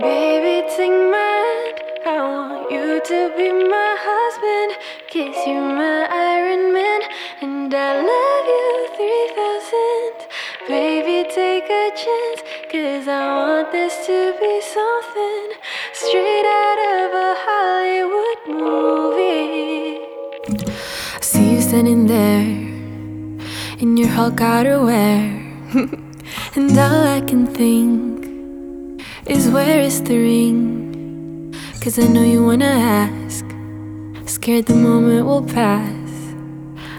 Baby, take my hand. I want you to be my husband. Cause you're my Iron Man. And I love you 3000. Baby, take a chance. Cause I want this to be something straight out of a Hollywood movie. I see you standing there in your Hulk outerwear. and all I can think is where is the ring? Cause I know you wanna ask. Scared the moment will pass.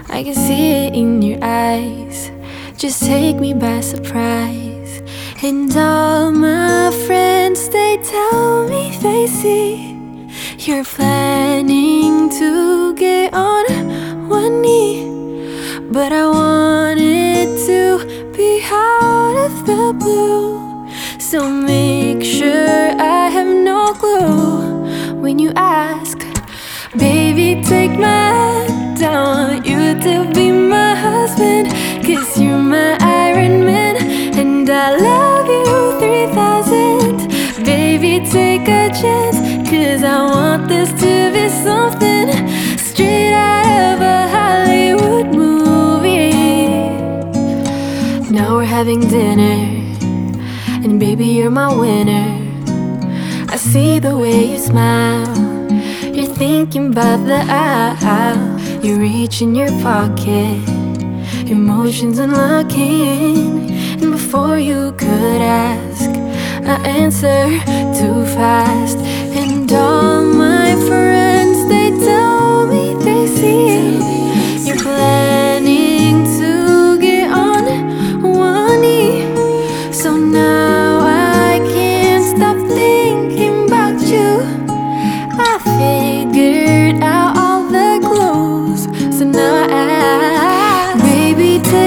I can see it in your eyes. Just take me by surprise. And all my friends, they tell me they see you're planning to get on one knee. But I want it to be out of the blue. So make sure I have no clue when you ask. Baby, take my hand. I want you to be my husband. Cause you're my Iron Man. And I love you 3000. Baby, take a chance. Cause I want this to be something straight out of a Hollywood movie. Now we're having dinner. Baby, you're my winner. I see the way you smile. You're thinking about the aisle. You reach in your pocket, emotions unlocking. And before you could ask, I answer too fast. And all my friends, they tell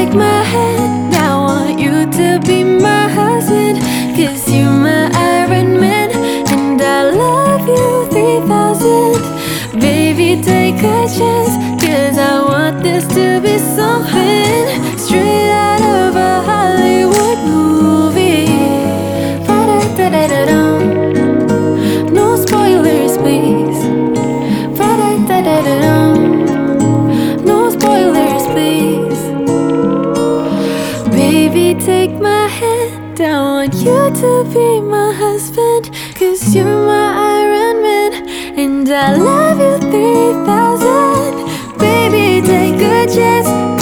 take my hand. I want you to be my husband. Cause you're my Iron Man. And I love you 3000. Baby, take a chance. I want you to be my husband. Cause you're my Iron Man. And I love you 3000. Baby, take a chance.